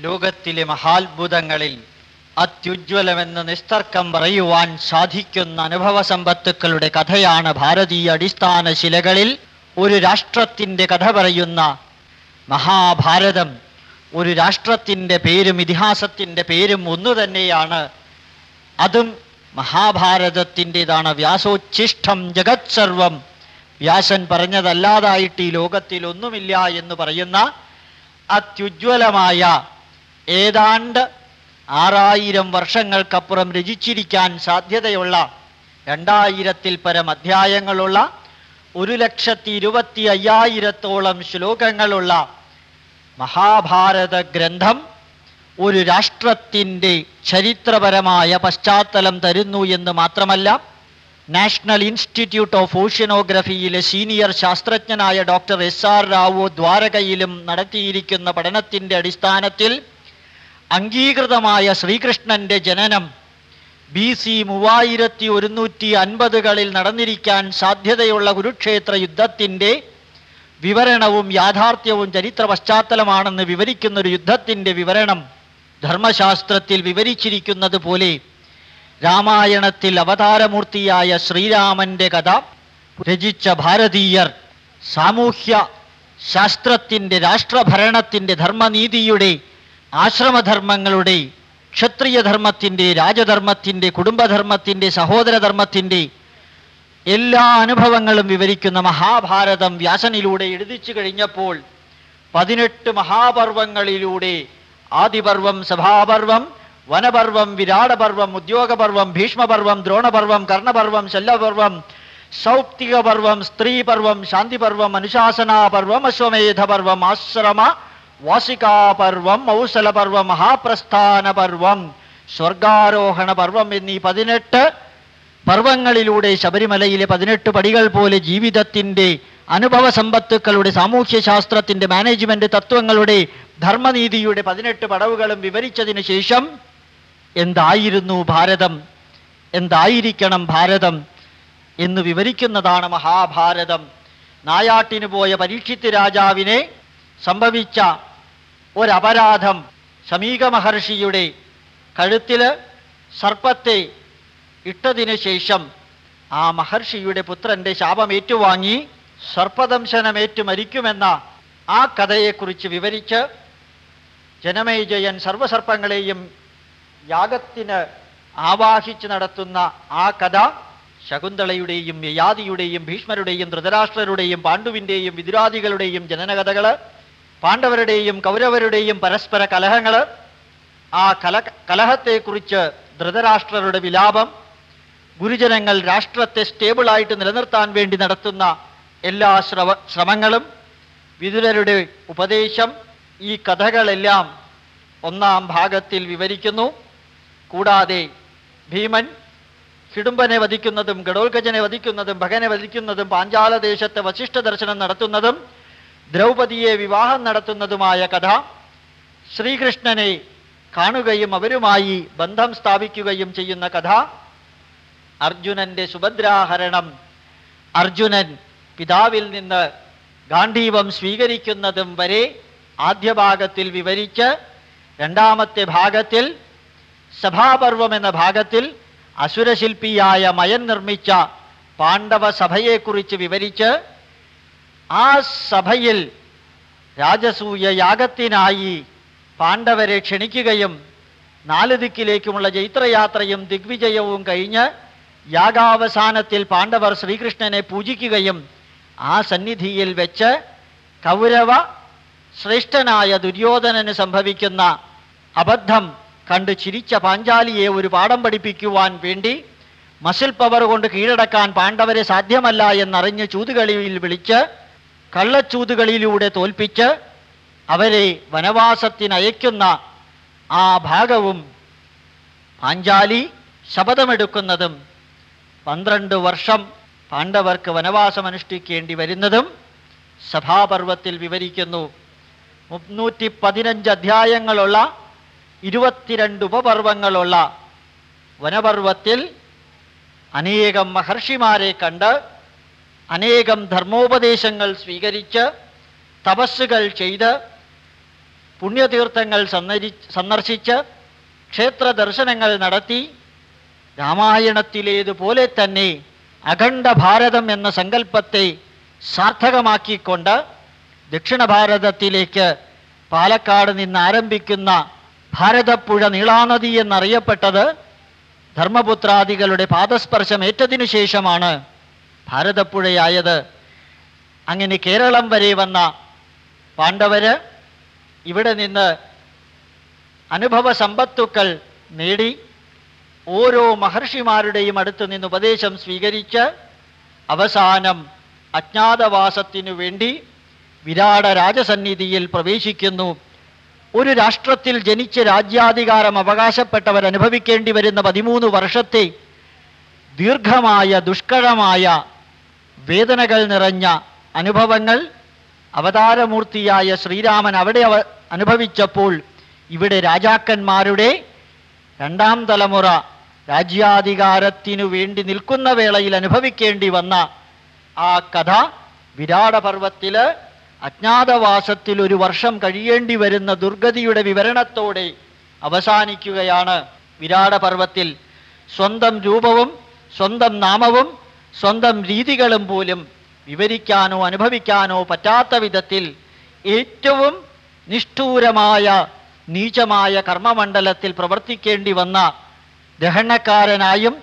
ലോകത്തിലെ മഹാത്ഭുതങ്ങളിൽ അത്യുജ്വലമെന്ന് നിസ്തർക്കം പറയുവാൻ സാധിക്കുന്ന അനുഭവ സമ്പത്തുക്കളുടെ കഥയാണ് ഭാരതീയ അടിസ്ഥാന ശിലകളിൽ ഒരു രാഷ്ട്രത്തിന്റെ കഥ പറയുന്ന മഹാഭാരതം. ഒരു രാഷ്ട്രത്തിന്റെ പേരും ഇതിഹാസത്തിന്റെ പേരും ഒന്നു തന്നെയാണ്. അതും മഹാഭാരതത്തിന്റെതാണ്. വ്യാസോച്ഛിഷ്ടം ജഗത് സർവം വ്യാസൻ പറഞ്ഞതല്ലാതായിട്ട് ഈ ലോകത്തിൽ ഒന്നുമില്ല എന്ന് പറയുന്ന അത്യുജ്വലമായ ഏതാണ്ട് ആറായിരം വർഷങ്ങൾക്കപ്പുറം രചിച്ചിരിക്കാൻ സാധ്യതയുള്ള രണ്ടായിരത്തിൽ പരം അധ്യായങ്ങളുള്ള ഒരു ലക്ഷത്തി ഇരുപത്തി അയ്യായിരത്തോളം ശ്ലോകങ്ങളുള്ള മഹാഭാരത ഗ്രന്ഥം ഒരു രാഷ്ട്രത്തിന്റെ ചരിത്രപരമായ പശ്ചാത്തലം തരുന്നു എന്ന് മാത്രമല്ല നാഷണൽ ഇൻസ്റ്റിറ്റ്യൂട്ട് ഓഫ് ഓഷ്യനോഗ്രഫിയിലെ സീനിയർ ശാസ്ത്രജ്ഞനായ ഡോക്ടർ എസ് ആർ റാവു ദ്വാരകയിലും നടത്തിയിരിക്കുന്ന പഠനത്തിന്റെ അടിസ്ഥാനത്തിൽ അംഗീകൃതമായ ശ്രീകൃഷ്ണന്റെ ജനനം ബി സി മൂവായിരത്തി ഒരുന്നൂറ്റി അൻപതുകളിൽ നടന്നിരിക്കാൻ സാധ്യതയുള്ള കുരുക്ഷേത്ര യുദ്ധത്തിന്റെ വിവരണവും യാഥാർത്ഥ്യവും ചരിത്ര പശ്ചാത്തലമാണെന്ന് വിവരിക്കുന്ന ഒരു യുദ്ധത്തിന്റെ വിവരണം ധർമ്മശാസ്ത്രത്തിൽ വിവരിച്ചിരിക്കുന്നത് പോലെ രാമായണത്തിൽ അവതാരമൂർത്തിയായ ശ്രീരാമന്റെ കഥ രചിച്ച ഭാരതീയർ സാമൂഹ്യ ശാസ്ത്രത്തിന്റെ രാഷ്ട്രഭരണത്തിന്റെ ധർമ്മനീതിയുടെ ആശ്രമധർമ്മങ്ങളുടെ ക്ഷത്രിയധർമ്മത്തിന്റെ രാജധർമ്മത്തിന്റെ കുടുംബധർമ്മത്തിന്റെ സഹോദരധർമ്മത്തിന്റെ എല്ലാ അനുഭവങ്ങളും വിവരിക്കുന്ന മഹാഭാരതം വ്യാസനിലൂടെ എഴുതിച്ചു കഴിഞ്ഞപ്പോൾ പതിനെട്ട് മഹാപർവങ്ങളിലൂടെ ആദിപർവം സഭാപർവം വനപർവം വിരാടപർവം ഉദ്യോഗപർവം ഭീഷ്മപർവം ദ്രോണപർവം കർണപർവം ശല്യപർവം സൗപ്തികപർവം സ്ത്രീപർവം ശാന്തിപർവം അനുശാസനാപർവം അശ്വമേധപർവം ആശ്രമ വാസികാപർവം മഹാപ്രസ്ഥാന പർവം സ്വർഗാരോഹണ പർവം എന്നീ പതിനെട്ട് പർവങ്ങളിലൂടെ ശബരിമലയിലെ പതിനെട്ട് പടികൾ പോലെ ജീവിതത്തിന്റെ അനുഭവ സമ്പത്തുക്കളുടെ സാമൂഹ്യശാസ്ത്രത്തിന്റെ മാനേജ്മെന്റ് തത്വങ്ങളുടെ ധർമ്മനീതിയുടെ പതിനെട്ട് പടവുകളും വിവരിച്ചതിന് ശേഷം എന്തായിരുന്നു ഭാരതം? എന്തായിരിക്കണം ഭാരതം എന്ന് വിവരിക്കുന്നതാണ് മഹാഭാരതം. നായാട്ടിന് പോയ പരീക്ഷിത്ത് രാജാവിനെ സംഭവിച്ച ഒരപരാധം ശമീക മഹർഷിയുടെ കഴുത്തിൽ സർപ്പത്തെ ഇട്ടതിന് ശേഷം ആ മഹർഷിയുടെ പുത്രന്റെ ശാപം ഏറ്റുവാങ്ങി സർപ്പദംശനമേറ്റു മരിക്കുമെന്ന ആ കഥയെക്കുറിച്ച് വിവരിച്ച് ജനമേജയൻ സർവസർപ്പങ്ങളെയും യാഗത്തിന് ആവാഹിച്ച് നടത്തുന്ന ആ കഥ ശകുന്തളയുടെയും യയാതിയുടെയും ഭീഷ്മരുടെയും ധൃതരാഷ്ട്രരുടെയും പാണ്ഡുവിന്റെയും വിദുരാദികളുടെയും ജനനകഥകൾ പാണ്ഡവരുടെയും കൗരവരുടെയും പരസ്പര കലഹങ്ങൾ ആ കല കലഹത്തെക്കുറിച്ച് ധൃതരാഷ്ട്രരുടെ വിലാപം ഗുരുജനങ്ങൾ രാഷ്ട്രത്തെ സ്റ്റേബിളായിട്ട് നിലനിർത്താൻ വേണ്ടി നടത്തുന്ന എല്ലാ ശ്രവ ശ്രമങ്ങളും വിതുരരുടെ ഉപദേശം ഈ കഥകളെല്ലാം ഒന്നാം ഭാഗത്തിൽ വിവരിക്കുന്നു. കൂടാതെ ഭീമൻ ഹിഡുംബനെ വധിക്കുന്നതും ഗഡോൽഗജനെ വധിക്കുന്നതും ഭഗനെ വധിക്കുന്നതും പാഞ്ചാലദേശത്തെ വശിഷ്ഠ ദർശനം നടത്തുന്നതും ദ്രൗപദിയെ വിവാഹം നടത്തുന്നതുമായ കഥ ശ്രീകൃഷ്ണനെ കാണുകയും അവരുമായി ബന്ധം സ്ഥാപിക്കുകയും ചെയ്യുന്ന കഥ അർജുനന്റെ സുഭദ്രാഹരണം. അർജുനൻ പിതാവിൽ നിന്ന് ഗാന്ധീവം സ്വീകരിക്കുന്നതും വരെ ആദ്യ ഭാഗത്തിൽ വിവരിച്ച് രണ്ടാമത്തെ ഭാഗത്തിൽ സഭാപർവം എന്ന ഭാഗത്തിൽ അസുരശില്പിയായ മയൻ നിർമ്മിച്ച പാണ്ഡവ സഭയെക്കുറിച്ച് വിവരിച്ച് ആ സഭയിൽ രാജസൂയ യാഗത്തിനായി പാണ്ഡവരെ ക്ഷണിക്കുകയും നാല് ദിക്കിലേക്കുമുള്ള ജൈത്രയാത്രയും ദിഗ്വിജയവും കഴിഞ്ഞ് യാഗാവസാനത്തിൽ പാണ്ഡവർ ശ്രീകൃഷ്ണനെ പൂജിക്കുകയും ആ സന്നിധിയിൽ വെച്ച് കൗരവ ശ്രേഷ്ഠനായ ദുര്യോധനന് സംഭവിക്കുന്ന അബദ്ധം കണ്ട് ചിരിച്ച പാഞ്ചാലിയെ ഒരു പാഠം പഠിപ്പിക്കുവാൻ വേണ്ടി മസിൽ പവർ കൊണ്ട് കീഴടക്കാൻ പാണ്ഡവരെ സാധ്യമല്ല എന്നറിഞ്ഞ് ചൂതുകളിയിൽ വിളിച്ച് കള്ളച്ചൂതുകളിലൂടെ തോൽപ്പിച്ച് അവരെ വനവാസത്തിനയക്കുന്ന ആ ഭാഗവും പാഞ്ചാലി ശപഥമെടുക്കുന്നതും പന്ത്രണ്ട് വർഷം പാണ്ഡവർക്ക് വനവാസം അനുഷ്ഠിക്കേണ്ടി വരുന്നതും സഭാപർവത്തിൽ വിവരിക്കുന്നു. മുന്നൂറ്റി പതിനഞ്ച് അധ്യായങ്ങളുള്ള ഇരുപത്തിരണ്ട് ഉപപർവങ്ങളുള്ള വനപർവത്തിൽ അനേകം മഹർഷിമാരെ കണ്ട് അനേകം ധർമ്മോപദേശങ്ങൾ സ്വീകരിച്ച് തപസ്സുകൾ ചെയ്ത് പുണ്യതീർത്ഥങ്ങൾ സന്ദരി സന്ദർശിച്ച് ക്ഷേത്ര ദർശനങ്ങൾ നടത്തി രാമായണത്തിലേതുപോലെ തന്നെ അഖണ്ഡ ഭാരതം എന്ന സങ്കല്പത്തെ സാർത്ഥകമാക്കിക്കൊണ്ട് ദക്ഷിണ ഭാരതത്തിലേക്ക് പാലക്കാട് നിന്ന് ആരംഭിക്കുന്ന ഭാരതപ്പുഴ നീളാനദി എന്നറിയപ്പെട്ടത് ധർമ്മപുത്രാദികളുടെ പാദസ്പർശം ഏറ്റതിനു ശേഷമാണ്. ഭാരതപ്പുഴയായത്. അങ്ങനെ കേരളം വരെ വന്ന പാണ്ഡവര് ഇവിടെ നിന്ന് അനുഭവ സമ്പത്തുക്കൾ നേടി ഓരോ മഹർഷിമാരുടെയും അടുത്ത് നിന്ന് ഉപദേശം സ്വീകരിച്ച് അവസാനം അജ്ഞാതവാസത്തിനു വേണ്ടി വിരാട രാജസന്നിധിയിൽ പ്രവേശിക്കുന്നു. ഒരു രാഷ്ട്രത്തിൽ ജനിച്ച് രാജ്യാധികാരം അവകാശപ്പെട്ടവർ അനുഭവിക്കേണ്ടി വരുന്ന പതിമൂന്ന് വർഷത്തെ ദീർഘമായ ദുഷ്കരമായ വേദനകൾ നിറഞ്ഞ അനുഭവങ്ങൾ അവതാരമൂർത്തിയായ ശ്രീരാമൻ അവിടെ അനുഭവിച്ചപ്പോൾ ഇവിടെ രാജാക്കന്മാരുടെ രണ്ടാം തലമുറ രാജ്യാധികാരത്തിനു വേണ്ടി നിൽക്കുന്ന വേളയിൽ അനുഭവിക്കേണ്ടി വന്ന ആ കഥ വിരാടപർവത്തിൽ അജ്ഞാതവാസത്തിൽ ഒരു വർഷം കഴിയേണ്ടി വരുന്ന ദുർഗതിയുടെ വിവരണത്തോടെ അവസാനിക്കുകയാണ് വിരാടപർവത്തിൽ സ്വന്തം രൂപവും സ്വന്തം നാമവും സ്വന്തം രീതികളും പോലും വിവരിക്കാനോ അനുഭവിക്കാനോ പറ്റാത്ത വിധത്തിൽ ഏറ്റവും നിഷ്ഠൂരമായ നീചമായ കർമ്മമണ്ഡലത്തിൽ പ്രവർത്തിക്കേണ്ടി വന്ന ദഹനക്കാരനായും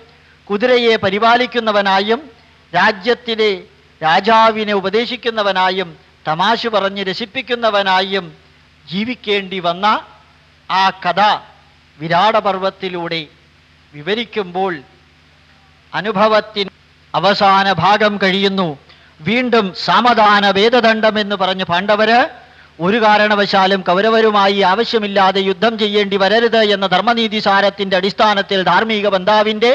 കുതിരയെ പരിപാലിക്കുന്നവനായും രാജ്യത്തിലെ രാജാവിനെ ഉപദേശിക്കുന്നവനായും തമാശ പറഞ്ഞ് രസിപ്പിക്കുന്നവനായും ജീവിക്കേണ്ടി വന്ന ആ കഥ വിരാടപർവത്തിലൂടെ വിവരിക്കുമ്പോൾ അനുഭവത്തിന് അവസാന ഭാഗം കഴിയുന്നു. വീണ്ടും സാമദാന വേദദണ്ഡം എന്ന് പറഞ്ഞ് പാണ്ഡവര് ഒരു കാരണവശാലും കൗരവരുമായി ആവശ്യമില്ലാതെ യുദ്ധം ചെയ്യേണ്ടി വരരുത് എന്ന ധർമ്മനീതി സാരത്തിന്റെ അടിസ്ഥാനത്തിൽ ധാർമ്മിക ബന്ധാവിന്റെ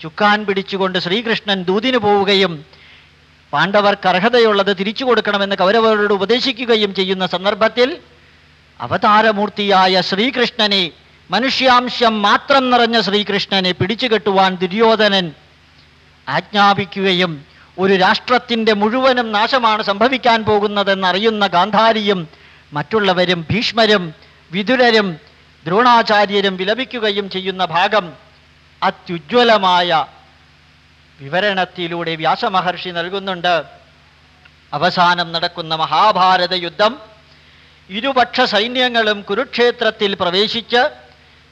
ചുക്കാൻ പിടിച്ചുകൊണ്ട് ശ്രീകൃഷ്ണൻ ദൂതിന് പോവുകയും പാണ്ഡവർക്ക് അർഹതയുള്ളത് തിരിച്ചു കൊടുക്കണമെന്ന് കൗരവരോട് ഉപദേശിക്കുകയും ചെയ്യുന്ന സന്ദർഭത്തിൽ അവതാരമൂർത്തിയായ ശ്രീകൃഷ്ണനെ മനുഷ്യാംശം മാത്രം നിറഞ്ഞ ശ്രീകൃഷ്ണനെ പിടിച്ചുകെട്ടുവാൻ ദുര്യോധനൻ ആജ്ഞാപിക്കുകയും ഒരു രാഷ്ട്രത്തിന്റെ മുഴുവനും നാശമാണ് സംഭവിക്കാൻ പോകുന്നതെന്നറിയുന്ന ഗാന്ധാരിയും മറ്റുള്ളവരും ഭീഷ്മരും വിതുരരും ദ്രോണാചാര്യരും വിലപിക്കുകയും ചെയ്യുന്ന ഭാഗം അത്യുജ്വലമായ വിവരണത്തിലൂടെ വ്യാസമഹർഷി നൽകുന്നുണ്ട്. അവസാനം നടക്കുന്ന മഹാഭാരത യുദ്ധം ഇരുപക്ഷ സൈന്യങ്ങളും കുരുക്ഷേത്രത്തിൽ പ്രവേശിച്ച്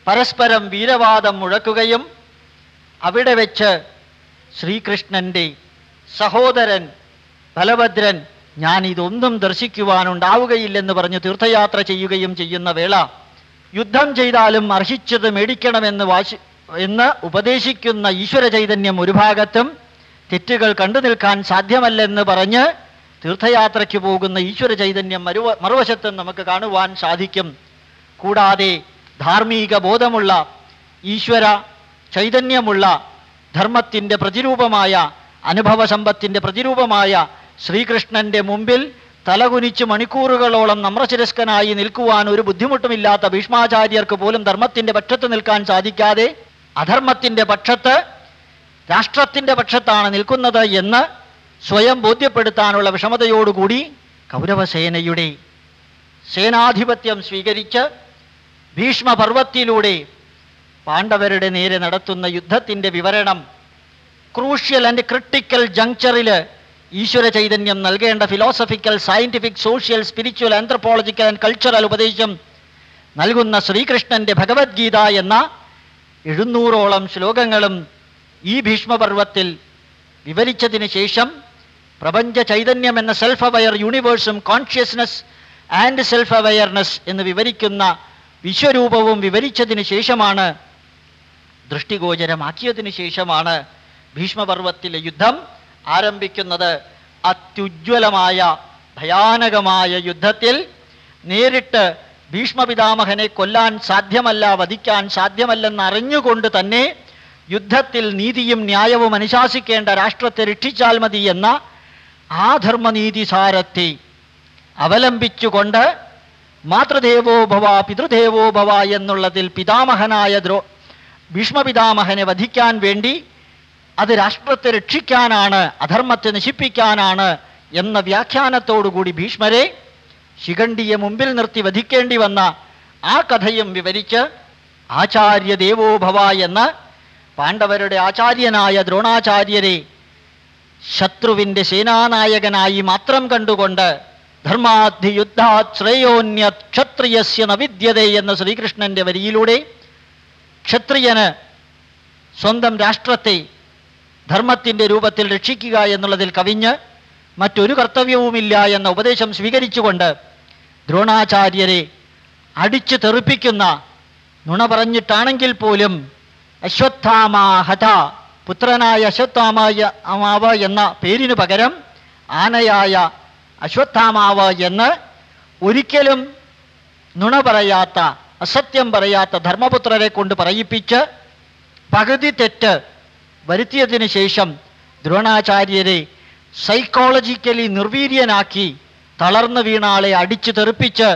പരസ്പരം വീരവാദം മുഴക്കുകയും അവിടെ വെച്ച് ശ്രീകൃഷ്ണന്റെ സഹോദരൻ ബലഭദ്രൻ ഞാൻ ഇതൊന്നും ദർശിക്കുവാനുണ്ടാവുകയില്ലെന്ന് പറഞ്ഞ് തീർത്ഥയാത്ര ചെയ്യുകയും ചെയ്യുന്ന വേള യുദ്ധം ചെയ്താലും അർഹിച്ചത് മേടിക്കണമെന്ന് വാശി എന്ന് ഉപദേശിക്കുന്ന ഈശ്വര ചൈതന്യം ഒരു ഭാഗത്തും തെറ്റുകൾ കണ്ടു നിൽക്കാൻ സാധ്യമല്ലെന്ന് പറഞ്ഞ് തീർത്ഥയാത്രയ്ക്ക് പോകുന്ന ഈശ്വര ചൈതന്യം മറുവ മറുവശത്തും നമുക്ക് കാണുവാൻ സാധിക്കും. കൂടാതെ ധാർമ്മിക ബോധമുള്ള ഈശ്വര ചൈതന്യമുള്ള ധർമ്മത്തിന്റെ പ്രതിരൂപമായ അനുഭവ സമ്പത്തിന്റെ പ്രതിരൂപമായ ശ്രീകൃഷ്ണന്റെ മുമ്പിൽ തലകുനിച്ച് മണിക്കൂറുകളോളം നമ്രശിരസ്കനായി നിൽക്കുവാൻ ഒരു ബുദ്ധിമുട്ടുമില്ലാത്ത ഭീഷ്മാചാര്യർക്ക് പോലും ധർമ്മത്തിന്റെ പക്ഷത്ത് നിൽക്കാൻ സാധിക്കാതെ അധർമ്മത്തിന്റെ പക്ഷത്ത് രാഷ്ട്രത്തിന്റെ പക്ഷത്താണ് നിൽക്കുന്നത് എന്ന് സ്വയം ബോധ്യപ്പെടുത്താനുള്ള വിഷമതയോടുകൂടി കൗരവസേനയുടെ സേനാധിപത്യം സ്വീകരിച്ച് ഭീഷ്മപർവത്തിലൂടെ പാണ്ഡവരുടെ നേരെ നടത്തുന്ന യുദ്ധത്തിന്റെ വിവരണം ക്രൂഷ്യൽ ആൻഡ് ക്രിട്ടിക്കൽ ജങ്ചറിൽ ഈശ്വര ചൈതന്യം നൽകേണ്ട philosophical scientific social spiritual anthropological and cultural ഉപദേശം നൽകുന്ന ശ്രീകൃഷ്ണന്റെ ഭഗവത്ഗീത എന്ന എഴുന്നൂറോളം ശ്ലോകങ്ങളും ഈ ഭീഷ്മപർവത്തിൽ വിവരിച്ചതിന് ശേഷം പ്രപഞ്ച ചൈതന്യം എന്ന സെൽഫ് അവയർ യൂണിവേഴ്സും കോൺഷ്യസ്നസ് ആൻഡ് സെൽഫ് അവയർനെസ് എന്ന് വിവരിക്കുന്ന വിശ്വരൂപവും വിവരിച്ചതിന് ശേഷമാണ് ദൃഷ്ടിഗോചരമാക്കിയതിന് ശേഷമാണ് ഭീഷ്മപർവത്തിലെ യുദ്ധം ആരംഭിക്കുന്നത്. അത്യുജ്വലമായ ഭയാനകമായ യുദ്ധത്തിൽ നേരിട്ട് ഭീഷ്മപിതാമഹനെ കൊല്ലാൻ സാധ്യമല്ല വധിക്കാൻ സാധ്യമല്ലെന്നറിഞ്ഞുകൊണ്ട് തന്നെ യുദ്ധത്തിൽ നീതിയും ന്യായവും അനുശാസിക്കേണ്ട രാഷ്ട്രത്തെ രക്ഷിച്ചാൽ മതി എന്ന ആ ധർമ്മനീതി സാരത്തെ അവലംബിച്ചുകൊണ്ട് മാതൃദേവോ ഭവ പിതൃദേവോ ഭവ എന്നുള്ളതിൽ പിതാമഹനായ ദ്രോ ഭീഷ്മപിതാമഹനെ വധിക്കാൻ വേണ്ടി അത് രാഷ്ട്രത്തെ രക്ഷിക്കാനാണ് അധർമ്മത്തെ നശിപ്പിക്കാനാണ് എന്ന വ്യാഖ്യാനത്തോടുകൂടി ഭീഷ്മരെ ശിഖണ്ഡിയെ മുമ്പിൽ നിർത്തി വധിക്കേണ്ടി വന്ന ആ കഥയും വിവരിച്ച് ആചാര്യ ദേവോഭവ എന്ന് പാണ്ഡവരുടെ ആചാര്യനായ ദ്രോണാചാര്യരെ ശത്രുവിന്റെ സേനാനായകനായി മാത്രം കണ്ടുകൊണ്ട് ധർമാധി യുദ്ധാത് ശ്രേയോന്യ ക്ഷത്രിയസ്യ നവിദ്യതേ എന്ന ശ്രീകൃഷ്ണന്റെ വരിയിലൂടെ ക്ഷത്രിയന് സ്വന്തം രാഷ്ട്രത്തെ ധർമ്മത്തിന്റെ രൂപത്തിൽ രക്ഷിക്കുക എന്നുള്ളതിൽ കവിഞ്ഞ് മറ്റൊരു കർത്തവ്യവുമില്ല എന്ന ഉപദേശം സ്വീകരിച്ചുകൊണ്ട് ദ്രോണാചാര്യരെ അടിച്ചു തെറിപ്പിക്കുന്ന നുണ പറഞ്ഞിട്ടാണെങ്കിൽ പോലും അശ്വത്ഥാമാഹത പുത്രനായ അശ്വത്ഥാമായ അമാവ് എന്ന പേരിനു പകരം ആനയായ അശ്വത്ഥാമാവ് എന്ന് ഒരിക്കലും നുണ പറയാത്ത അസത്യം പറയാത്ത ധർമ്മപുത്രരെ കൊണ്ട് പറയിപ്പിച്ച് പകുതി തെറ്റ് വരുത്തിയതിനു ശേഷം ദ്രോണാചാര്യരെ സൈക്കോളജിക്കലി നിർവീര്യനാക്കി തളർന്നു വീണാളെ അടിച്ചു തെറിപ്പിച്ച്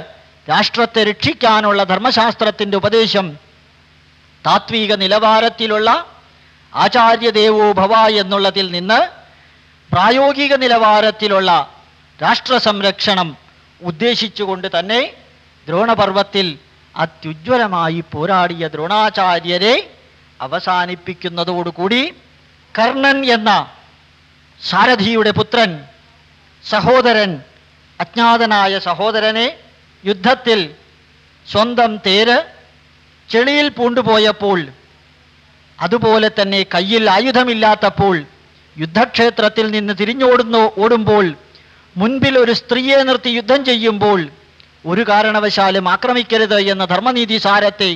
രാഷ്ട്രത്തെ രക്ഷിക്കാനുള്ള ധർമ്മശാസ്ത്രത്തിന്റെ ഉപദേശം താത്വിക നിലവാരത്തിലുള്ള ആചാര്യദേവോ ഭവ എന്നുള്ളതിൽ നിന്ന് പ്രായോഗിക നിലവാരത്തിലുള്ള രാഷ്ട്ര സംരക്ഷണം ഉദ്ദേശിച്ചുകൊണ്ട് തന്നെ ദ്രോണപർവത്തിൽ അത്യുജ്വലമായി പോരാടിയ ദ്രോണാചാര്യരെ അവസാനിപ്പിക്കുന്നതോടുകൂടി കർണൻ എന്ന സാരഥിയുടെ പുത്രൻ സഹോദരൻ അജ്ഞാതനായ സഹോദരനെ യുദ്ധത്തിൽ സ്വന്തം തേര് ചെളിയിൽ പൂണ്ടുപോയപ്പോൾ അതുപോലെ തന്നെ കയ്യിൽ ആയുധമില്ലാത്തപ്പോൾ യുദ്ധക്ഷേത്രത്തിൽ നിന്ന് തിരിഞ്ഞോടുന്നു ഓടുമ്പോൾ മുൻപിൽ ഒരു സ്ത്രീയെ നിർത്തി യുദ്ധം ചെയ്യുമ്പോൾ ഒരു കാരണവശാലും ആക്രമിക്കരുത് എന്ന ധർമ്മനീതി സാരത്തെ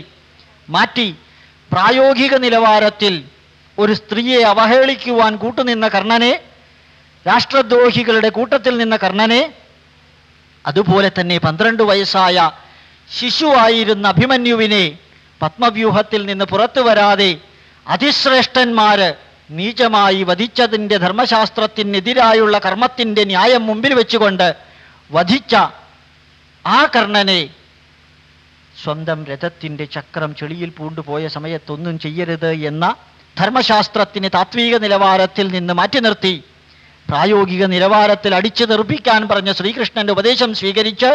മാറ്റി പ്രായോഗിക നിലവാരത്തിൽ ഒരു സ്ത്രീയെ അവഹേളിക്കുവാൻ കൂട്ടുനിന്ന കർണനെ രാഷ്ട്രദ്രോഹികളുടെ കൂട്ടത്തിൽ നിന്ന കർണനെ അതുപോലെ തന്നെ പന്ത്രണ്ട് വയസ്സായ ശിശുവായിരുന്ന അഭിമന്യുവിനെ പത്മവ്യൂഹത്തിൽ നിന്ന് പുറത്തു വരാതെ അതിശ്രേഷ്ഠന്മാര് നീചമായി വധിച്ചതിന്റെ ധർമ്മശാസ്ത്രത്തിനെതിരായുള്ള കർമ്മത്തിന്റെ ന്യായം മുമ്പിൽ വെച്ചുകൊണ്ട് വധിച്ച ആ കർണനെ സ്വന്തം രഥത്തിന്റെ ചക്രം ചെളിയിൽ പൂണ്ടുപോയ സമയത്തൊന്നും ചെയ്യരുത് എന്ന ധർമ്മശാസ്ത്രത്തിന് താത്വിക നിലവാരത്തിൽ നിന്ന് മാറ്റി നിർത്തി. പ്രായോഗിക നിലവാരത്തിൽ അടിച്ചു തെറിപ്പിക്കാൻ പറഞ്ഞ ശ്രീകൃഷ്ണന്റെ ഉപദേശം സ്വീകരിച്ച്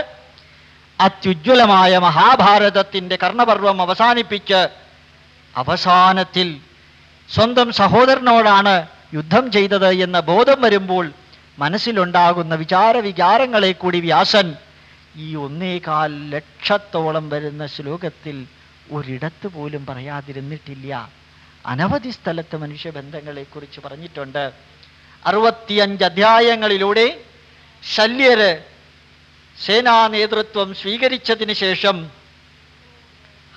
അത്യുജ്വലമായ മഹാഭാരതത്തിന്റെ കർണപർവം അവസാനിപ്പിച്ച് അവസാനത്തിൽ സ്വന്തം സഹോദരനോടാണ് യുദ്ധം ചെയ്തത് എന്ന ബോധം വരുമ്പോൾ മനസ്സിലുണ്ടാകുന്ന വിചാര വികാരങ്ങളെ കൂടി വ്യാസൻ ഈ ഒന്നേകാൽ ലക്ഷത്തോളം വരുന്ന ശ്ലോകത്തിൽ ഒരിടത്ത് പോലും പറയാതിരുന്നിട്ടില്ല. അനവധി സ്ഥലത്ത് മനുഷ്യബന്ധങ്ങളെക്കുറിച്ച് പറഞ്ഞിട്ടുണ്ട്. അറുപത്തിയഞ്ച് അധ്യായങ്ങളിലൂടെ ശല്യര് സേനാ നേതൃത്വം സ്വീകരിച്ചതിന് ശേഷം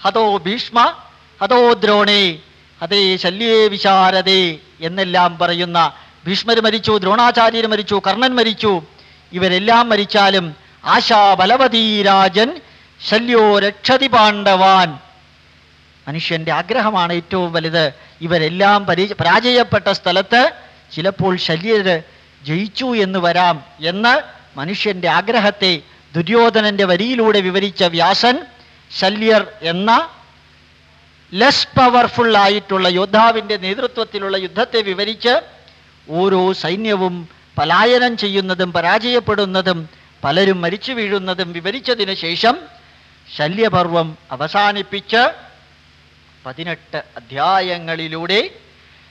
ഹതോ ഭീഷ്മ അതോ ദ്രോണേ അതേ ശല്യേ വിശാരതേ എന്നെല്ലാം പറയുന്ന ഭീഷ്മർ മരിച്ചു ദ്രോണാചാര്യർ മരിച്ചു കർണൻ മരിച്ചു. ഇവരെല്ലാം മരിച്ചാലും ആശാ ബലവതീരാജൻ ശല്യോ രക്ഷതി പാണ്ഡവാൻ. മനുഷ്യന്റെ ആഗ്രഹമാണ് ഏറ്റവും വലുത്. ഇവരെല്ലാം പരി പരാജയപ്പെട്ട സ്ഥലത്ത് ചിലപ്പോൾ ശല്യര് ജയിച്ചു എന്ന് വരാം എന്ന് മനുഷ്യന്റെ ആഗ്രഹത്തെ ദുര്യോധനന്റെ വരിയിലൂടെ വിവരിച്ച വ്യാസൻ ശല്യർ എന്ന ലെസ് പവർഫുൾ ആയിട്ടുള്ള യോദ്ധാവിന്റെ നേതൃത്വത്തിലുള്ള യുദ്ധത്തെ വിവരിച്ച് ഓരോ സൈന്യവും പലായനം ചെയ്യുന്നതും പരാജയപ്പെടുന്നതും പലരും മരിച്ചു വീഴുന്നതും വിവരിച്ചതിന് ശേഷം ശല്യപർവം അവസാനിപ്പിച്ച് പതിനെട്ട് അധ്യായങ്ങളിലൂടെ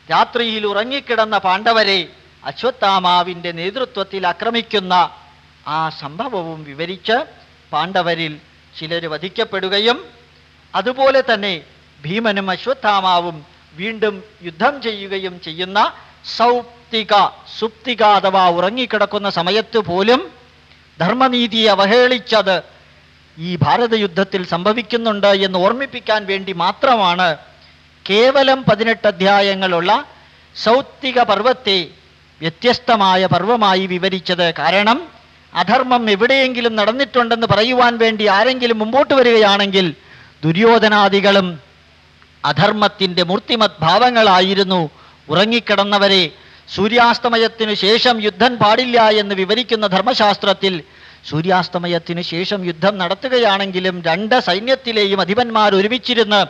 രാത്രിയിൽ ഉറങ്ങിക്കിടന്ന പാണ്ഡവരെ അശ്വത്ഥാമാവിന്റെ നേതൃത്വത്തിൽ ആക്രമിക്കുന്ന ആ സംഭവവും വിവരിച്ച് പാണ്ഡവരിൽ ചിലർ വധിക്കപ്പെടുകയും അതുപോലെ തന്നെ ഭീമനും അശ്വത്ഥാമാവും വീണ്ടും യുദ്ധം ചെയ്യുകയും ചെയ്യുന്ന സൗപ്തിക സുപ്തിക അഥവാ ഉറങ്ങിക്കിടക്കുന്ന സമയത്ത് പോലും ധർമ്മനീതിയെ അവഹേളിച്ചത് ഈ ഭാരതയുദ്ധത്തിൽ സംഭവിക്കുന്നുണ്ട് എന്ന് ഓർമ്മിപ്പിക്കാൻ വേണ്ടി മാത്രമാണ് കേവലം പതിനെട്ട് അധ്യായങ്ങളുള്ള സൗത്തിക പർവത്തെ വ്യത്യസ്തമായ പർവമായി വിവരിച്ചത്. കാരണം അധർമ്മം എവിടെയെങ്കിലും നടന്നിട്ടുണ്ടെന്ന് പറയുവാൻ വേണ്ടി ആരെങ്കിലും മുമ്പോട്ട് വരികയാണെങ്കിൽ ദുര്യോധനാദികളും അധർമ്മത്തിന്റെ മൂർത്തിമത് ഭാവങ്ങളായിരുന്നു ഉറങ്ങിക്കിടന്നവരെ സൂര്യാസ്തമയത്തിനു ശേഷം യുദ്ധം പാടില്ല എന്ന് വിവരിക്കുന്ന ധർമ്മശാസ്ത്രത്തിൽ സൂര്യാസ്തമയത്തിനു ശേഷം യുദ്ധം നടത്തുകയാണെങ്കിലും രണ്ട് സൈന്യത്തിലെയും അധിപന്മാർ ഒരുമിച്ചിരുന്ന്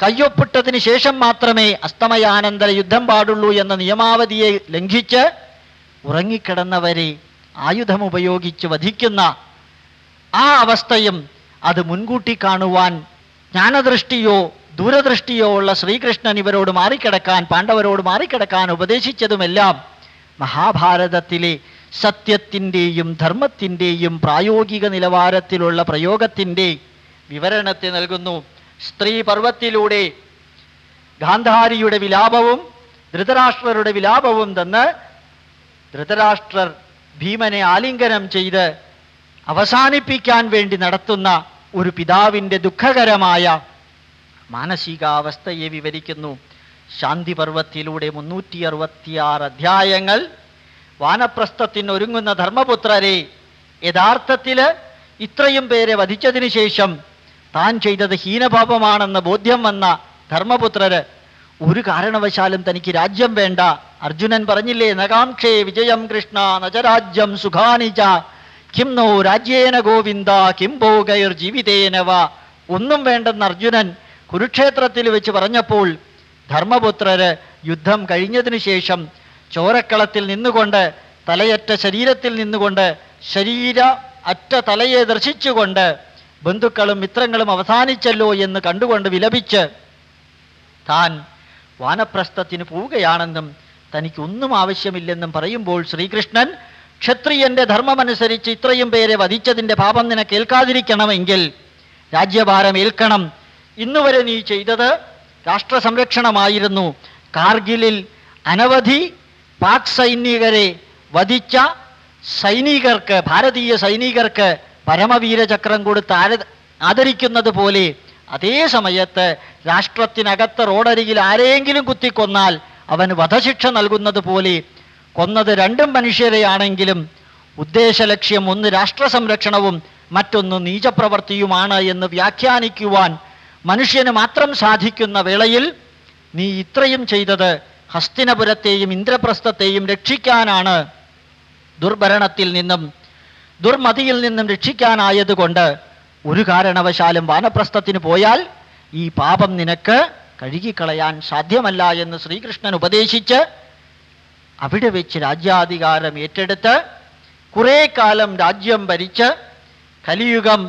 കയ്യൊപ്പിട്ടതിന് ശേഷം മാത്രമേ അസ്തമയാനന്തര യുദ്ധം പാടുള്ളൂ എന്ന നിയമാവധിയെ ലംഘിച്ച് ഉറങ്ങിക്കിടന്നവരെ ആയുധം ഉപയോഗിച്ച് വധിക്കുന്ന ആ അവസ്ഥയും അത് മുൻകൂട്ടി കാണുവാൻ ജ്ഞാനദൃഷ്ടിയോ ദൂരദൃഷ്ടിയോ ഉള്ള ശ്രീകൃഷ്ണൻ ഇവരോട് മാറിക്കിടക്കാൻ പാണ്ഡവരോട് മാറിക്കിടക്കാൻ ഉപദേശിച്ചതുമെല്ലാം മഹാഭാരതത്തിലെ സത്യത്തിന്റെയും ധർമ്മത്തിന്റെയും പ്രായോഗിക നിലവാരത്തിലുള്ള പ്രയോഗത്തിന്റെ വിവരണത്തെ നൽകുന്നു. സ്ത്രീ പർവത്തിലൂടെ ഗാന്ധാരിയുടെ വിലാപവും ധൃതരാഷ്ട്രരുടെ വിലാപവും തന്ന് ധൃതരാഷ്ട്രർ ഭീമനെ ആലിംഗനം ചെയ്ത് അവസാനിപ്പിക്കാൻ വേണ്ടി നടത്തുന്ന ഒരു പിതാവിന്റെ ദുഃഖകരമായ മാനസികാവസ്ഥയെ വിവരിക്കുന്നു. ശാന്തിപർവത്തിലൂടെ മുന്നൂറ്റി അറുപത്തിയാറ് അധ്യായങ്ങൾ വാനപ്രസ്ഥത്തിന് ഒരുങ്ങുന്ന ധർമ്മപുത്രരെ യഥാർത്ഥത്തിൽ ഇത്രയും പേരെ വധിച്ചതിന് ശേഷം താൻ ചെയ്തത് ഹീനപാപമാണെന്ന് ബോധ്യം വന്ന ധർമ്മപുത്രര് ഒരു കാരണവശാലും തനിക്ക് രാജ്യം വേണ്ട. അർജുനൻ പറഞ്ഞില്ലേ നകാംക്ഷേ വിജയം കൃഷ്ണ നജരാജ്യം സുഖാനിജ കിം നോ രാജ്യേന ഗോവിന്ദ കിം ഭോഗൈർ ജീവിതേനവ. ഒന്നും വേണ്ടെന്ന് അർജുനൻ കുരുക്ഷേത്രത്തിൽ വെച്ച് പറഞ്ഞപ്പോൾ ധർമ്മപുത്രര് യുദ്ധം കഴിഞ്ഞതിന് ശേഷം ചോരക്കളത്തിൽ നിന്നുകൊണ്ട് തലയറ്റ ശരീരത്തിൽ നിന്നുകൊണ്ട് ശരീര അറ്റ തലയെ ദർശിച്ചുകൊണ്ട് ബന്ധുക്കളും മിത്രങ്ങളും അവസാനിച്ചല്ലോ എന്ന് കണ്ടുകൊണ്ട് വിലപിച്ച് താൻ വാനപ്രസ്ഥത്തിന് പോവുകയാണെന്നും തനിക്കൊന്നും ആവശ്യമില്ലെന്നും പറയുമ്പോൾ ശ്രീകൃഷ്ണൻ ക്ഷത്രിയന്റെ ധർമ്മമനുസരിച്ച് ഇത്രയും പേരെ വധിച്ചതിന്റെ പാപം നിനക്ക് ഏൽക്കാതിരിക്കണമെങ്കിൽ രാജ്യഭാരം ഏൽക്കണം. ഇന്നുവരെ നീ ചെയ്തത് രാഷ്ട്രസംരക്ഷണമായിരുന്നു. കാർഗിലിൽ അനവധി പാക് സൈനികരെ വധിച്ച സൈനികർക്ക് ഭാരതീയ സൈനികർക്ക് പരമവീരചക്രം കൊടുത്ത് ആദരിക്കുന്നത് പോലെ അതേ സമയത്ത് രാഷ്ട്രത്തിനകത്ത് റോഡരികിൽ ആരെങ്കിലും കുത്തിക്കൊന്നാൽ അവന് വധശിക്ഷ നൽകുന്നത് പോലെ കൊന്നത് രണ്ടും മനുഷ്യരെയാണെങ്കിലും ഉദ്ദേശലക്ഷ്യം ഒന്ന് രാഷ്ട്ര സംരക്ഷണവും മറ്റൊന്ന് നീചപ്രവർത്തിയുമാണ് എന്ന് വ്യാഖ്യാനിക്കുവാൻ മനുഷ്യന് മാത്രം സാധിക്കുന്ന വേളയിൽ നീ ഇത്രയും ചെയ്തത് ഹസ്തിനപുരത്തെയും ഇന്ദ്രപ്രസ്ഥത്തെയും രക്ഷിക്കാനാണ് ദുർഭരണത്തിൽ നിന്നും ദുർമതിയിൽ നിന്നും രക്ഷിക്കാനായതുകൊണ്ട് ഒരു കാരണവശാലും വാനപ്രസ്ഥത്തിന് പോയാൽ ഈ പാപം നിനക്ക് കഴുകിക്കളയാൻ സാധ്യമല്ല എന്ന് ശ്രീകൃഷ്ണൻ ഉപദേശിച്ച് അവിടെ വെച്ച് രാജ്യാധികാരം ഏറ്റെടുത്ത് കുറേ കാലം രാജ്യം ഭരിച്ച് കലിയുഗം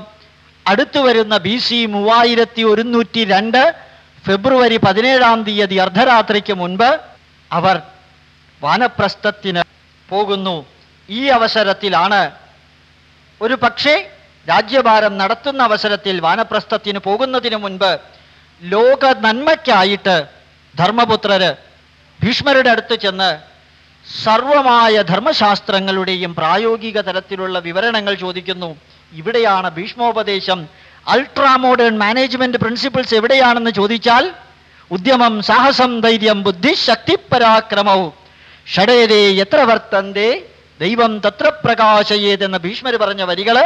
അടുത്തു വരുന്ന ബി സി മൂവായിരത്തി ഒരുന്നൂറ്റി രണ്ട് ഫെബ്രുവരി പതിനേഴാം തീയതി അർദ്ധരാത്രിക്ക് മുൻപ് അവർ വാനപ്രസ്ഥത്തിന് പോകുന്നു. ഈ അവസരത്തിലാണ് ഒരു പക്ഷേ രാജ്യഭാരം നടത്തുന്ന അവസരത്തിൽ വാനപ്രസ്ഥത്തിന് പോകുന്നതിന് മുൻപ് ലോക നന്മയ്ക്കായിട്ട് ധർമ്മപുത്രര് ഭീഷ്മരുടെ അടുത്ത് ചെന്ന് സർവമായ ധർമ്മശാസ്ത്രങ്ങളുടെയും പ്രായോഗിക തലത്തിലുള്ള വിവരണങ്ങൾ ചോദിക്കുന്നു. ഇവിടെയാണ് ഭീഷ്മോപദേശം. അൾട്രാ മോഡേൺ മാനേജ്മെന്റ് പ്രിൻസിപ്പിൾസ് എവിടെയാണെന്ന് ചോദിച്ചാൽ ഉദ്യമം സാഹസം ധൈര്യം ബുദ്ധി ശക്തി പരാക്രമവും. ഷടേരേ എത്ര വർത്തന്തേ? ദൈവം തത്ര പ്രകാശയേതെന്ന് ഭീഷ്മർ പറഞ്ഞ വരികൾ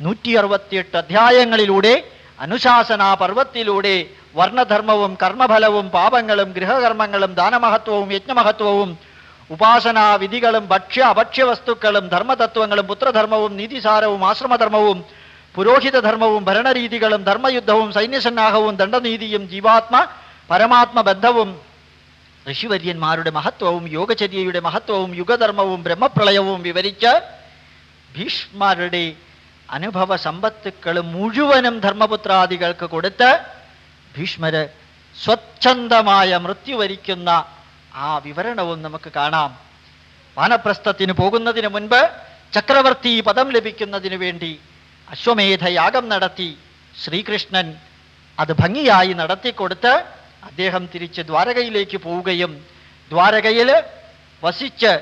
നൂറ്റി അറുപത്തിയെട്ട് അധ്യായങ്ങളിലൂടെ അനുശാസനാ പർവത്തിലൂടെ വർണധർമ്മവും കർമ്മഫലവും പാപങ്ങളും ഗൃഹകർമ്മങ്ങളും ദാനമഹത്വവും യജ്ഞമഹത്വവും ഉപാസനാ വിധികളും ഭക്ഷ്യ അഭക്ഷ്യ വസ്തുക്കളും ധർമ്മതത്വങ്ങളും പുത്രധർമ്മവും നീതിസാരവും ആശ്രമധർമ്മവും പുരോഹിത ധർമ്മവും ഭരണരീതികളും ധർമ്മയുദ്ധവും സൈന്യസന്നാഹവും ദണ്ഡനീതിയും ജീവാത്മ പരമാത്മ ബന്ധവും ഋഷിവര്യന്മാരുടെ മഹത്വവും യോഗചര്യയുടെ മഹത്വവും യുഗധർമ്മവും ബ്രഹ്മപ്രളയവും വിവരിച്ച് ഭീഷ്മരുടെ അനുഭവ സമ്പത്തുക്കൾ മുഴുവനും ധർമ്മപുത്രാദികൾക്ക് കൊടുത്ത് ഭീഷ്മര് സ്വച്ഛന്തമായ മൃത്യു വരിക്കുന്ന ആ വിവരണവും നമുക്ക് കാണാം. വാനപ്രസ്ഥത്തിന് പോകുന്നതിന് മുൻപ് ചക്രവർത്തി പദം ലഭിക്കുന്നതിന് വേണ്ടി അശ്വമേധയാഗം നടത്തി. ശ്രീകൃഷ്ണൻ അത് ഭംഗിയായി നടത്തിക്കൊടുത്ത് അദ്ദേഹം തിരിച്ച് ദ്വാരകയിലേക്ക് പോവുകയും ദ്വാരകയിൽ വസിച്ച്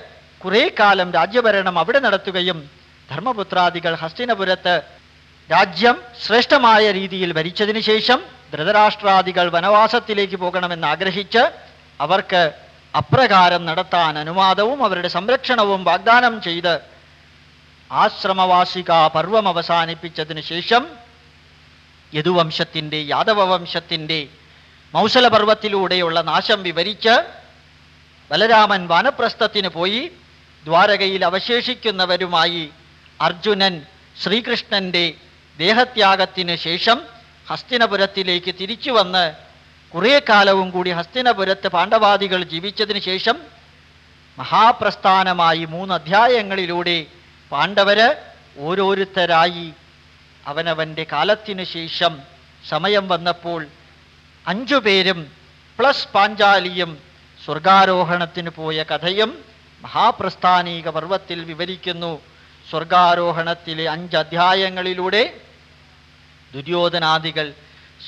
കുറേ കാലം രാജ്യഭരണം അവിടെ നടത്തുകയും ധർമ്മപുത്രാദികൾ ഹസ്തിനപുരത്ത് രാജ്യം ശ്രേഷ്ഠമായ രീതിയിൽ ഭരിച്ചതിന് ശേഷം ധൃതരാഷ്ട്രാദികൾ വനവാസത്തിലേക്ക് പോകണമെന്ന് ആഗ്രഹിച്ച് അവർക്ക് അപ്രകാരം നടത്താൻ അനുവാദവും അവരുടെ സംരക്ഷണവും വാഗ്ദാനം ചെയ്ത് ആശ്രമവാസിക പർവം അവസാനിപ്പിച്ചതിന് ശേഷം യദുവംശത്തിന്റെ യാദവ വംശത്തിന്റെ മൗസലപർവത്തിലൂടെയുള്ള നാശം വിവരിച്ച് ബലരാമൻ വാനപ്രസ്ഥത്തിന് പോയി ദ്വാരകയിൽ അവശേഷിക്കുന്നവരുമായി അർജുനൻ ശ്രീകൃഷ്ണന്റെ ദേഹത്യാഗത്തിന് ശേഷം ഹസ്തിനപുരത്തിലേക്ക് തിരിച്ചു വന്ന് കുറേ കാലവും കൂടി ഹസ്തിനപുരത്ത് പാണ്ഡവാദികൾ ജീവിച്ചതിന് ശേഷം മഹാപ്രസ്ഥാനമായി മൂന്ന് അധ്യായങ്ങളിലൂടെ പാണ്ഡവര് ഓരോരുത്തരായി അവനവന്റെ കാലത്തിനു ശേഷം സമയം വന്നപ്പോൾ അഞ്ചു പേരും പ്ലസ് പാഞ്ചാലിയും സ്വർഗാരോഹണത്തിന് പോയ കഥയും മഹാപ്രസ്ഥാനിക പർവത്തിൽ വിവരിക്കുന്നു. സ്വർഗാരോഹണത്തിലെ അഞ്ച് അധ്യായങ്ങളിലൂടെ ദുര്യോധനാദികൾ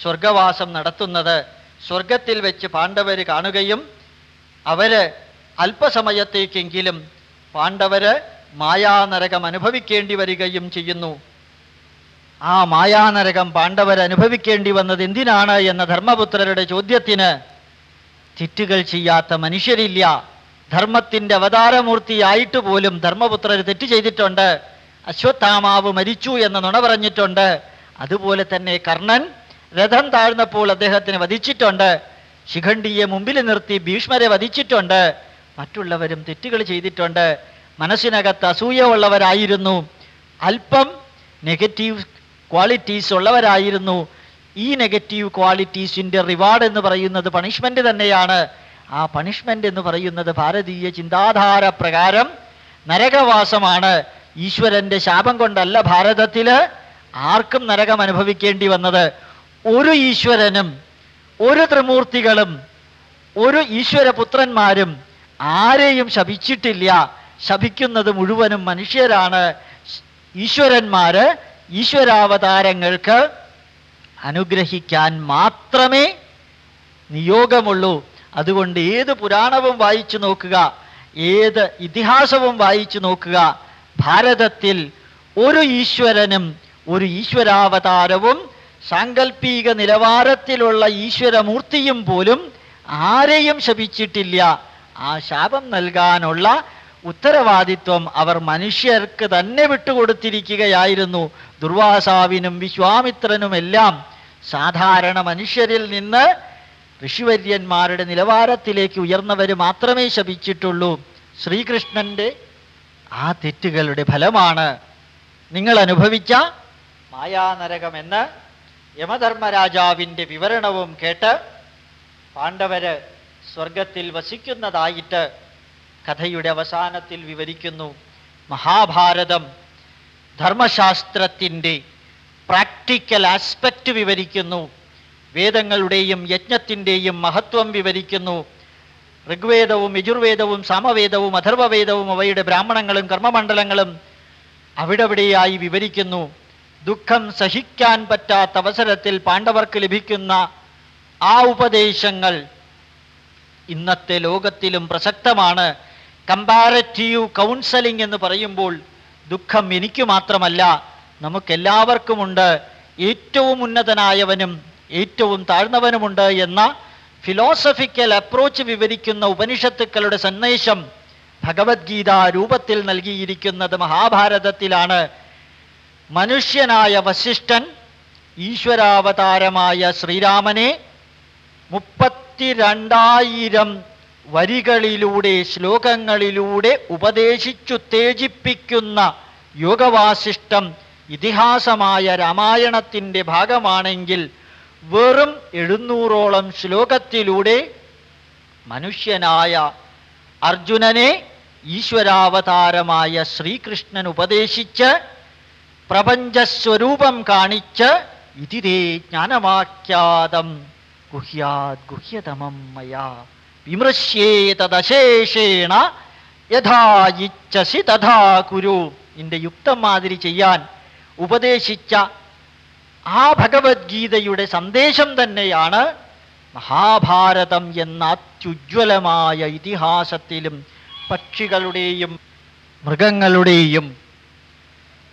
സ്വർഗവാസം നടത്തുന്നത് സ്വർഗത്തിൽ വെച്ച് പാണ്ഡവർ കാണുകയും അവർ അല്പസമയത്തേക്കെങ്കിലും പാണ്ഡവര് മായാനരകം അനുഭവിക്കേണ്ടി വരികയും ചെയ്യുന്നു. ആ മായാനരകം പാണ്ഡവർ അനുഭവിക്കേണ്ടി വന്നത് എന്തിനാണ് എന്ന ധർമ്മപുത്രരുടെ ചോദ്യത്തിന് തെറ്റുകൾ ചെയ്യാത്ത മനുഷ്യരില്ല. ധർമ്മത്തിന്റെ അവതാരമൂർത്തിയായിട്ട് പോലും ധർമ്മപുത്രർ തെറ്റ് ചെയ്തിട്ടുണ്ട്. അശ്വത്ഥാമാവ് മരിച്ചു എന്ന് നുണ പറഞ്ഞിട്ടുണ്ട്. അതുപോലെ തന്നെ കർണൻ രഥം താഴ്ന്നപ്പോൾ അദ്ദേഹത്തിന് വധിച്ചിട്ടുണ്ട്. ശിഖണ്ഡിയെ മുമ്പിൽ നിർത്തി ഭീഷ്മരെ വധിച്ചിട്ടുണ്ട്. മറ്റുള്ളവരും തെറ്റുകൾ ചെയ്തിട്ടുണ്ട്. മനസ്സിനകത്ത് അസൂയ ഉള്ളവരായിരുന്നു അല്പം നെഗറ്റീവ് ക്വാളിറ്റീസ് ഉള്ളവരായിരുന്നു. ഈ നെഗറ്റീവ് ക്വാളിറ്റീസിന്റെ റിവാർഡ് എന്ന് പറയുന്നത് പണിഷ്മെന്റ് തന്നെയാണ്. ആ പണിഷ്മെന്റ് എന്ന് പറയുന്നത് ഭാരതീയ ചിന്താധാര പ്രകാരം നരകവാസമാണ്. ഈശ്വരന്റെ ശാപം കൊണ്ടല്ല ഭാരതത്തിൽ ആർക്കും നരകം അനുഭവിക്കേണ്ടി വന്നത്. ഒരു ഈശ്വരനും ഒരു ത്രിമൂർത്തികളും ഒരു ഈശ്വരപുത്രന്മാരും ആരെയും ശപിച്ചിട്ടില്ല. ശപിക്കുന്നത് മുഴുവനും മനുഷ്യരാണ്. ഈശ്വരന്മാര് ഈശ്വരാവതാരങ്ങൾക്ക് അനുഗ്രഹിക്കാൻ മാത്രമേ നിയോഗമുള്ളൂ. അതുകൊണ്ട് ഏത് പുരാണവും വായിച്ചു നോക്കുക ഏത് ഇതിഹാസവും വായിച്ചു നോക്കുക ഭാരതത്തിൽ ഒരു ഈശ്വരനും ഒരു ഈശ്വരാവതാരവും സാങ്കല്പിക നിലവാരത്തിലുള്ള ഈശ്വരമൂർത്തിയും പോലും ആരെയും ശപിച്ചിട്ടില്ല. ആ ശാപം നൽകാനുള്ള ഉത്തരവാദിത്വം അവർ മനുഷ്യർക്ക് തന്നെ വിട്ടുകൊടുത്തിരിക്കുകയായിരുന്നു. ദുർവാസാവിനും വിശ്വാമിത്രനുമെല്ലാം സാധാരണ മനുഷ്യരിൽ നിന്ന് ഋഷിവര്യന്മാരുടെ നിലവാരത്തിലേക്ക് ഉയർന്നവർ മാത്രമേ ശപിച്ചിട്ടുള്ളൂ. ശ്രീകൃഷ്ണന്റെ ആ തെറ്റുകളുടെ ഫലമാണ്. നിങ്ങൾ അനുഭവിച്ച മായാനരകമെന്ന് യമധർമ്മരാജാവിന്റെ വിവരണവും കേട്ട് പാണ്ഡവര് സ്വർഗത്തിൽ വസിക്കുന്നതായിട്ട് കഥയുടെ അവസാനത്തിൽ വിവരിക്കുന്നു. മഹാഭാരതം ധർമ്മശാസ്ത്രത്തിന്റെ പ്രാക്ടിക്കൽ ആസ്പെക്റ്റ് വിവരിക്കുന്നു. വേദങ്ങളുടെയും യജ്ഞത്തിന്റെയും മഹത്വം വിവരിക്കുന്നു. ഋഗ്വേദവും യജുർവേദവും സാമവേദവും അഥർവവേദവും അവയുടെ ബ്രാഹ്മണങ്ങളും കർമ്മമണ്ഡലങ്ങളും അവിടെവിടെയായി വിവരിക്കുന്നു. ദുഃഖം സഹിക്കാൻ പറ്റാത്ത അവസരത്തിൽ പാണ്ഡവർക്ക് ലഭിക്കുന്ന ആ ഉപദേശങ്ങൾ ഇന്നത്തെ ലോകത്തിലും പ്രസക്തമാണ്. കമ്പാരറ്റീവ് കൗൺസലിംഗ് എന്ന് പറയുമ്പോൾ ദുഃഖം എനിക്ക് മാത്രമല്ല നമുക്കെല്ലാവർക്കുമുണ്ട്. ഏറ്റവും ഉന്നതനായവനും ഏറ്റവും താഴ്ന്നവനുമുണ്ട് എന്ന ഫിലോസഫിക്കൽ അപ്രോച്ച് വിവരിക്കുന്ന ഉപനിഷത്തുക്കളുടെ സന്ദേശം ഭഗവത്ഗീത രൂപത്തിൽ നൽകിയിരിക്കുന്നത് മഹാഭാരതത്തിലാണ്. മനുഷ്യനായ വസിഷ്ഠൻ ഈശ്വരാവതാരമായ ശ്രീരാമനെ മുപ്പത്തിരണ്ടായിരം വരികളിലൂടെ ശ്ലോകങ്ങളിലൂടെ ഉപദേശിച്ചുത്തേജിപ്പിക്കുന്ന യോഗവാസിഷ്ടം ഇതിഹാസമായ രാമായണത്തിന്റെ ഭാഗമാണെങ്കിൽ വെറും എഴുന്നൂറോളം ശ്ലോകത്തിലൂടെ മനുഷ്യനായ അർജുനനെ ഈശ്വരാവതാരമായ ശ്രീകൃഷ്ണൻ ഉപദേശിച്ച് പ്രപഞ്ചസ്വരൂപം കാണിച്ച് ഇതിരേ ജ്ഞാനമാഖ്യാതം ഗുഹ്യാത് ഗുഹ്യതമം മയാ. വിമൃശ്യേതദശേഷേണ യഥാ ഇച്ഛസി തഥാ കുരു. നിന്റെ യുക്തം മാതിരി ചെയ്യാൻ ഉപദേശിച്ച ആ ഭഗവത്ഗീതയുടെ സന്ദേശം തന്നെയാണ് മഹാഭാരതം എന്ന അത്യുജ്വലമായ ഇതിഹാസത്തിലും പക്ഷികളുടെയും മൃഗങ്ങളുടെയും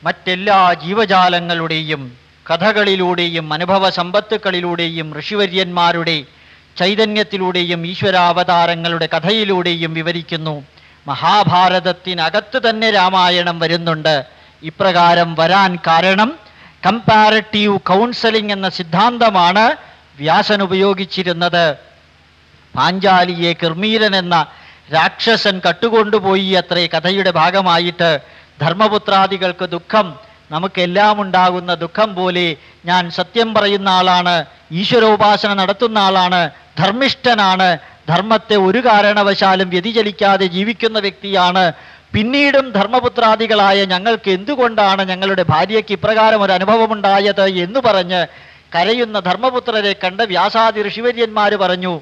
മറ്റെല്ലാ ജീവജാലങ്ങളുടെയും കഥകളിലൂടെയും അനുഭവ സമ്പത്തുക്കളിലൂടെയും ഋഷിവര്യന്മാരുടെ ചൈതന്യത്തിലൂടെയും ഈശ്വരാവതാരങ്ങളുടെ കഥയിലൂടെയും വിവരിക്കുന്നു. മഹാഭാരതത്തിനകത്ത് തന്നെ രാമായണം വരുന്നുണ്ട്. ഇപ്രകാരം വരാൻ കാരണം കമ്പാരറ്റീവ് കൗൺസലിംഗ് എന്ന സിദ്ധാന്തമാണ് വ്യാസൻ ഉപയോഗിച്ചിരുന്നത് പാഞ്ചാലിയെ കിർമീരൻ എന്ന രാക്ഷസൻ കട്ടുകൊണ്ടുപോയി അത്രേ കഥയുടെ ഭാഗമായിട്ട് ധർമ്മപുത്രാദികൾക്ക് ദുഃഖം നമുക്കെല്ലാം ഉണ്ടാകുന്ന ദുഃഖം പോലെ ഞാൻ സത്യം പറയുന്ന ആളാണ് ഈശ്വരോപാസന നടത്തുന്ന ആളാണ് ധർമ്മിഷ്ഠനാണ് ധർമ്മത്തെ ഒരു കാരണവശാലും വ്യതിചലിക്കാതെ ജീവിക്കുന്ന വ്യക്തിയാണ്. പിന്നീടും ധർമ്മപുത്രാദികളായ ഞങ്ങൾക്ക് എന്തുകൊണ്ടാണ് ഞങ്ങളുടെ ഭാര്യയ്ക്ക് ഇപ്രകാരം ഒരു അനുഭവമുണ്ടായത് എന്ന് പറഞ്ഞ് കരയുന്ന ധർമ്മപുത്രരെ കണ്ട് വ്യാസാദി ഋഷിവര്യന്മാർ പറഞ്ഞു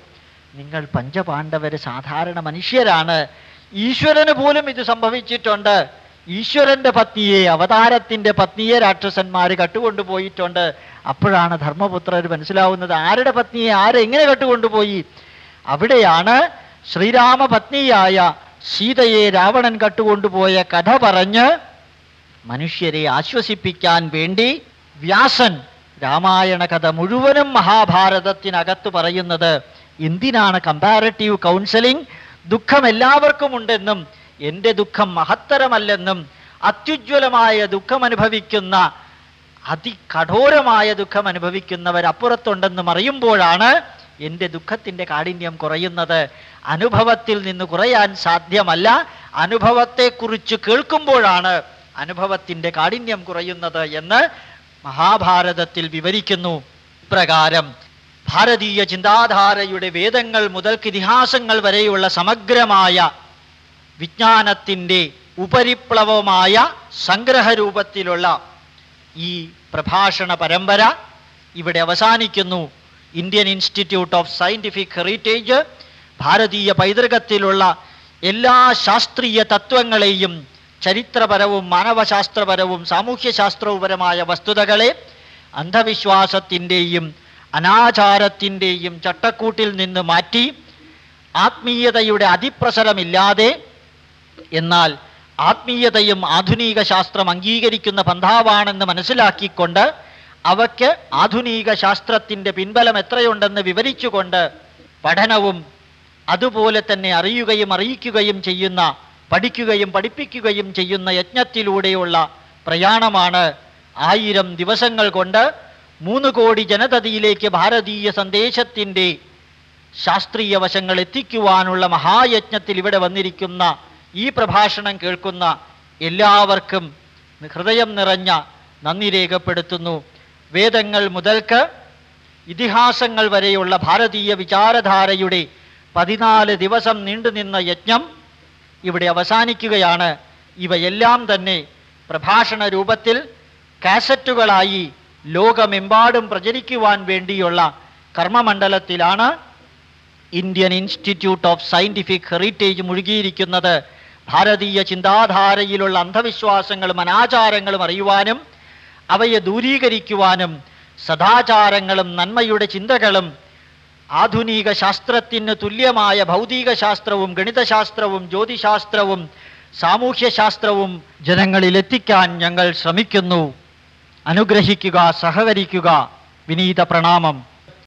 നിങ്ങൾ പഞ്ചപാണ്ഡവര് സാധാരണ മനുഷ്യരാണ്. ഈശ്വരന് പോലും ഇത് സംഭവിച്ചിട്ടുണ്ട്. ഈശ്വരന്റെ പത്നിയെ അവതാരത്തിന്റെ പത്നിയെ രാക്ഷസന്മാർ കട്ടുകൊണ്ടുപോയിട്ടുണ്ട്. അപ്പോഴാണ് ധർമ്മപുത്രർ മനസ്സിലാവുന്നത് ആരുടെ പത്നിയെ ആരെങ്ങനെ കട്ടുകൊണ്ടുപോയി? അവിടെയാണ് ശ്രീരാമ പത്നിയായ സീതയെ രാവണൻ കട്ടുകൊണ്ടുപോയ കഥ പറഞ്ഞ് മനുഷ്യരെ ആശ്വസിപ്പിക്കാൻ വേണ്ടി വ്യാസൻ രാമായണ കഥ മുഴുവനും മഹാഭാരതത്തിനകത്ത് പറയുന്നത്. എന്തിനാണ് കമ്പാരറ്റീവ് കൗൺസിലിംഗ് ദുഃഖം എല്ലാവർക്കും ഉണ്ടെന്നും എന്റെ ദുഃഖം മഹത്തരമല്ലെന്നും അത്യുജ്വലമായ ദുഃഖം അനുഭവിക്കുന്ന അതികഠോരമായ ദുഃഖം അനുഭവിക്കുന്നവർ അപ്പുറത്തുണ്ടെന്നും അറിയുമ്പോഴാണ് എന്റെ ദുഃഖത്തിന്റെ കാഠിന്യം കുറയുന്നത്. അനുഭവത്തിൽ നിന്ന് കുറയാൻ സാധ്യമല്ല. അനുഭവത്തെക്കുറിച്ച് കേൾക്കുമ്പോഴാണ് അനുഭവത്തിന്റെ കാഠിന്യം കുറയുന്നത് എന്ന് മഹാഭാരതത്തിൽ വിവരിക്കുന്നു. ഇപ്രകാരം ഭാരതീയ ചിന്താധാരയുടെ വേദങ്ങൾ മുതൽക്ക് ഇതിഹാസങ്ങൾ വരെയുള്ള സമഗ്രമായ വിജ്ഞാനത്തിന്റെ ഉപരിപ്ലവമായ സംഗ്രഹരൂപത്തിലുള്ള ഈ പ്രഭാഷണ പരമ്പര ഇവിടെ അവസാനിക്കുന്നു. Indian institute of scientific heritage ഭാരതീയ പൈതൃകത്തിലുള്ള എല്ലാ ശാസ്ത്രീയ തത്വങ്ങളെയും ചരിത്രപരവും മാനവശാസ്ത്രപരവും സാമൂഹ്യശാസ്ത്രപരമായ വസ്തുതകളെ അന്ധവിശ്വാസത്തിന്റെയും അനാചാരത്തിന്റെയും ചട്ടക്കൂട്ടിൽ നിന്ന് മാറ്റി ആത്മീയതയുടെ അതിപ്രസരമില്ലാതെ എന്നാൽ ആത്മീയതയും ആധുനിക ശാസ്ത്രം അംഗീകരിക്കുന്ന പന്ഥാവാണെന്ന് മനസ്സിലാക്കിക്കൊണ്ട് അവയ്ക്ക് ആധുനിക ശാസ്ത്രത്തിന്റെ പിൻബലം എത്രയുണ്ടെന്ന് വിവരിച്ചുകൊണ്ട് പഠനവും അതുപോലെ തന്നെ അറിയുകയും അറിയിക്കുകയും ചെയ്യുന്ന പഠിക്കുകയും പഠിപ്പിക്കുകയും ചെയ്യുന്ന യജ്ഞത്തിലൂടെയുള്ള പ്രയാണമാണ് ആയിരം ദിവസങ്ങൾ കൊണ്ട് മൂന്ന് കോടി ജനതതിയിലേക്ക് ഭാരതീയ സന്ദേശത്തിന്റെ ശാസ്ത്രീയ വശങ്ങൾ എത്തിക്കുവാനുള്ള മഹായജ്ഞത്തിൽ ഇവിടെ വന്നിരിക്കുന്ന ഈ പ്രഭാഷണം കേൾക്കുന്ന എല്ലാവർക്കും ഹൃദയം നിറഞ്ഞ നന്ദി രേഖപ്പെടുത്തുന്നു. വേദങ്ങൾ മുതൽക്ക് ഇതിഹാസങ്ങൾ വരെയുള്ള ഭാരതീയ വിചാരധാരയുടെ പതിനാല് ദിവസം നീണ്ടുനിന്ന യജ്ഞം ഇവിടെ അവസാനിക്കുകയാണ്. ഇവയെല്ലാം തന്നെ പ്രഭാഷണ രൂപത്തിൽ കാസറ്റുകളായി ലോകമെമ്പാടും പ്രചരിക്കുവാൻ വേണ്ടിയുള്ള കർമ്മമണ്ഡലത്തിലാണ് Indian institute of scientific heritage മുഴുകിയിരിക്കുന്നത്. ഭാരതീയ ചിന്താധാരയിലുള്ള അന്ധവിശ്വാസങ്ങളും അനാചാരങ്ങളും അറിയുവാനും അവയെ ദൂരീകരിക്കുവാനും സദാചാരങ്ങളും നന്മയുടെ ചിന്തകളും ആധുനിക ശാസ്ത്രത്തിന് തുല്യമായ ഭൗതിക ശാസ്ത്രവും ഗണിതശാസ്ത്രവും ജ്യോതിശാസ്ത്രവും സാമൂഹ്യശാസ്ത്രവും ജനങ്ങളിൽ എത്തിക്കാൻ ഞങ്ങൾ ശ്രമിക്കുന്നു. അനുഗ്രഹിക്കുക സഹകരിക്കുക. വിനീത പ്രണാമം.